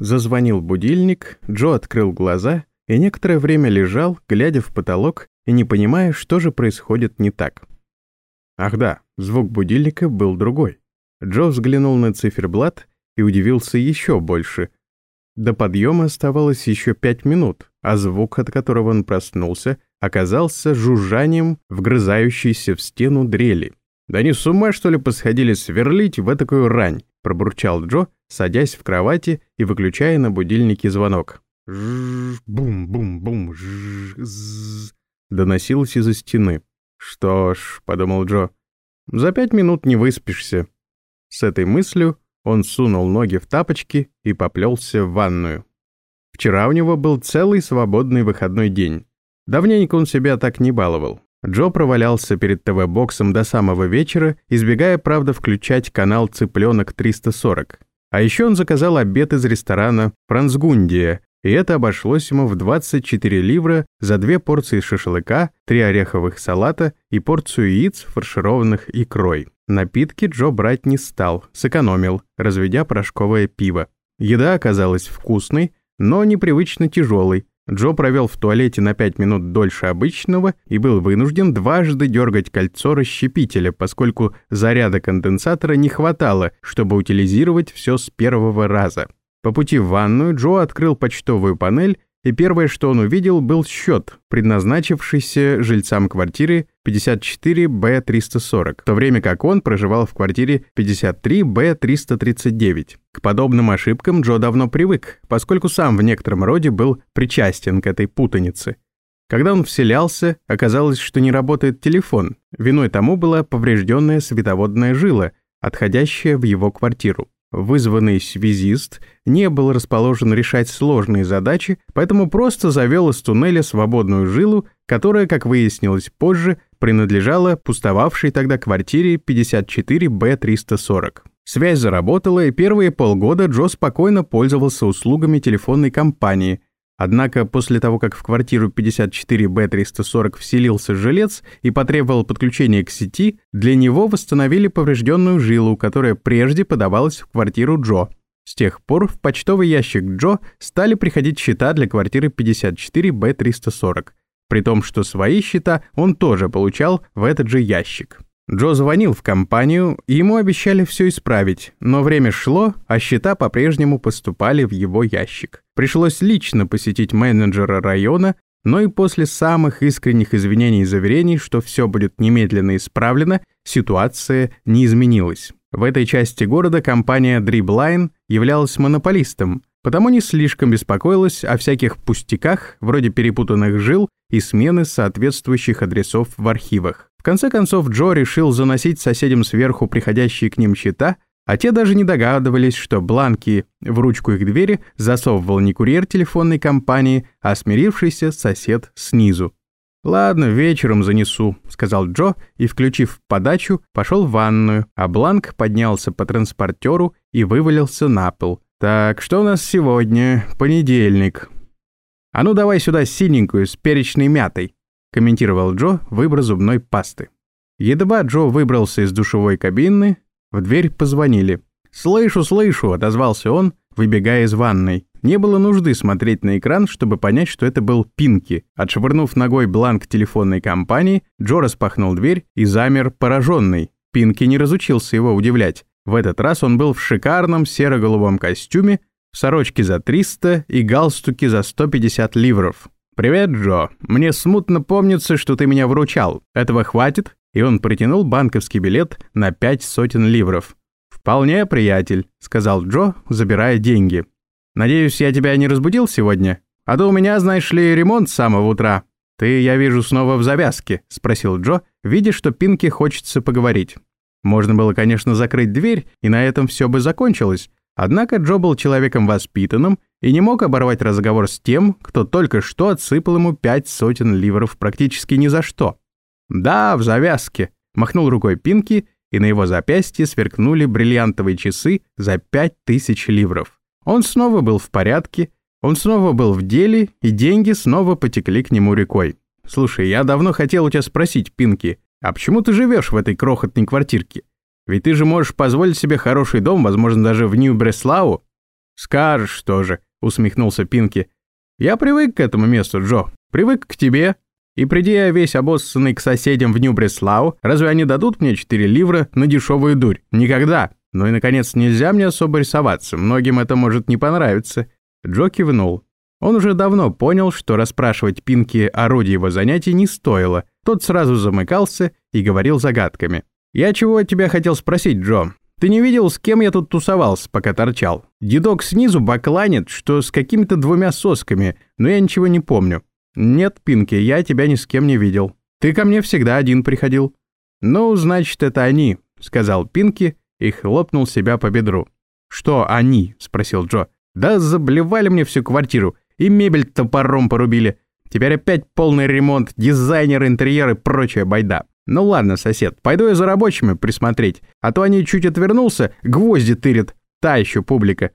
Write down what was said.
Зазвонил будильник, Джо открыл глаза и некоторое время лежал, глядя в потолок и не понимая, что же происходит не так. Ах да, звук будильника был другой. Джо взглянул на циферблат и удивился еще больше. До подъема оставалось еще пять минут, а звук, от которого он проснулся, оказался жужжанием, вгрызающейся в стену дрели. «Да не с ума, что ли, посходили сверлить в такую рань?» — пробурчал Джо, садясь в кровати и выключая на будильнике звонок. «Бум-бум-бум, доносилось из-за стены. «Что ж», — подумал Джо, — «за пять минут не выспишься». С этой мыслью он сунул ноги в тапочки и поплелся в ванную. Вчера у него был целый свободный выходной день. Давненько он себя так не баловал. Джо провалялся перед ТВ-боксом до самого вечера, избегая, правда, включать канал «Цыпленок 340». А еще он заказал обед из ресторана «Францгундия», и это обошлось ему в 24 ливра за две порции шашлыка, три ореховых салата и порцию яиц, фаршированных икрой. Напитки Джо брать не стал, сэкономил, разведя порошковое пиво. Еда оказалась вкусной, но непривычно тяжелой, Джо провел в туалете на 5 минут дольше обычного и был вынужден дважды дергать кольцо расщепителя, поскольку заряда конденсатора не хватало, чтобы утилизировать все с первого раза. По пути в ванную Джо открыл почтовую панель и первое, что он увидел, был счет, предназначившийся жильцам квартиры 54Б340, в то время как он проживал в квартире 53Б339. К подобным ошибкам Джо давно привык, поскольку сам в некотором роде был причастен к этой путанице. Когда он вселялся, оказалось, что не работает телефон. Виной тому была поврежденная световодная жила, отходящая в его квартиру. Вызванный связист не был расположен решать сложные задачи, поэтому просто завел из туннеля свободную жилу, которая, как выяснилось позже, принадлежала пустовавшей тогда квартире 54Б340. Связь заработала, и первые полгода Джо спокойно пользовался услугами телефонной компании – Однако после того, как в квартиру 54Б340 вселился жилец и потребовал подключения к сети, для него восстановили поврежденную жилу, которая прежде подавалась в квартиру Джо. С тех пор в почтовый ящик Джо стали приходить счета для квартиры 54Б340, при том, что свои счета он тоже получал в этот же ящик. Джо звонил в компанию, ему обещали все исправить, но время шло, а счета по-прежнему поступали в его ящик. Пришлось лично посетить менеджера района, но и после самых искренних извинений и заверений, что все будет немедленно исправлено, ситуация не изменилась. В этой части города компания Dribline являлась монополистом, потому не слишком беспокоилась о всяких пустяках, вроде перепутанных жил и смены соответствующих адресов в архивах. В конце концов, Джо решил заносить соседям сверху приходящие к ним счета, а те даже не догадывались, что бланки в ручку их двери засовывал не курьер телефонной компании, а смирившийся сосед снизу. «Ладно, вечером занесу», — сказал Джо и, включив подачу, пошел в ванную, а бланк поднялся по транспортеру и вывалился на пол. «Так, что у нас сегодня? Понедельник. А ну давай сюда синенькую с перечной мятой» комментировал Джо выбор зубной пасты. Едва Джо выбрался из душевой кабины, в дверь позвонили. «Слышу, слышу», — отозвался он, выбегая из ванной. Не было нужды смотреть на экран, чтобы понять, что это был Пинки. Отшвырнув ногой бланк телефонной компании, Джо распахнул дверь и замер пораженный. Пинки не разучился его удивлять. В этот раз он был в шикарном серо-голубом костюме, в сорочке за 300 и галстуке за 150 ливров. «Привет, Джо. Мне смутно помнится, что ты меня выручал. Этого хватит?» И он протянул банковский билет на пять сотен ливров. «Вполне, приятель», — сказал Джо, забирая деньги. «Надеюсь, я тебя не разбудил сегодня? А то у меня, знаешь ли, ремонт с самого утра». «Ты, я вижу, снова в завязке», — спросил Джо, видя, что Пинки хочется поговорить. Можно было, конечно, закрыть дверь, и на этом все бы закончилось. Однако Джо был человеком воспитанным и не мог оборвать разговор с тем, кто только что отсыпал ему пять сотен ливров практически ни за что. «Да, в завязке», — махнул рукой Пинки, и на его запястье сверкнули бриллиантовые часы за пять тысяч ливров. Он снова был в порядке, он снова был в деле, и деньги снова потекли к нему рекой. «Слушай, я давно хотел у тебя спросить, Пинки, а почему ты живешь в этой крохотной квартирке? Ведь ты же можешь позволить себе хороший дом, возможно, даже в Нью-Бреслау. «Скажешь тоже», — усмехнулся Пинки. «Я привык к этому месту, Джо. Привык к тебе. И приди я весь обоссанный к соседям в Нью-Бреслау, разве они дадут мне 4 ливра на дешевую дурь? Никогда. Ну и, наконец, нельзя мне особо рисоваться. Многим это может не понравиться». Джо кивнул. Он уже давно понял, что расспрашивать Пинки о роде его занятий не стоило. Тот сразу замыкался и говорил загадками. «Я чего тебя хотел спросить, Джо? Ты не видел, с кем я тут тусовался, пока торчал? Дедок снизу бакланит, что с какими-то двумя сосками, но я ничего не помню. Нет, Пинки, я тебя ни с кем не видел. Ты ко мне всегда один приходил». «Ну, значит, это они», — сказал Пинки и хлопнул себя по бедру. «Что они?» — спросил Джо. «Да заблевали мне всю квартиру, и мебель топором порубили. Теперь опять полный ремонт, дизайнер, интерьер и прочая байда. Ну ладно, сосед, пойду я за рабочими присмотреть, а то они чуть отвернулся, гвозди тырят. Та еще публика.